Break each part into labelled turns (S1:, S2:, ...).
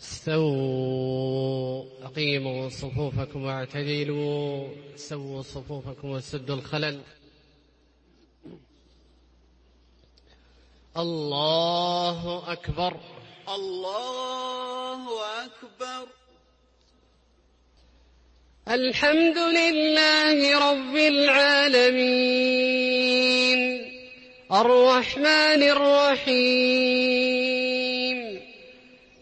S1: استووا أقيموا صفوفكم واعتدلوا سووا صفوفكم وسدوا الخلل. الله أكبر.
S2: الله أكبر.
S1: الحمد لله رب العالمين. الرحمن الرحيم.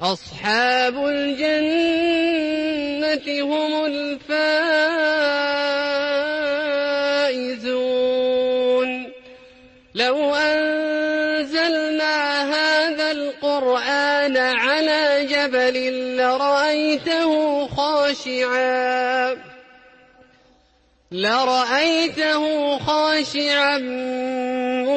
S1: أصحاب الجنة هم الفائزون. لو أنزلنا هذا القرآن على جبل لرأيته خاشعا. لرأيته خاشعا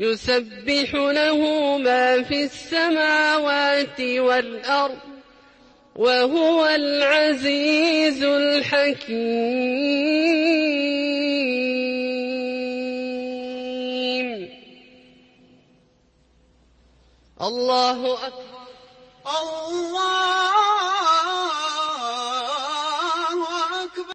S1: يسبح له ما في السماوات والأرض وهو العزيز الحكيم. الله أكبر.
S2: الله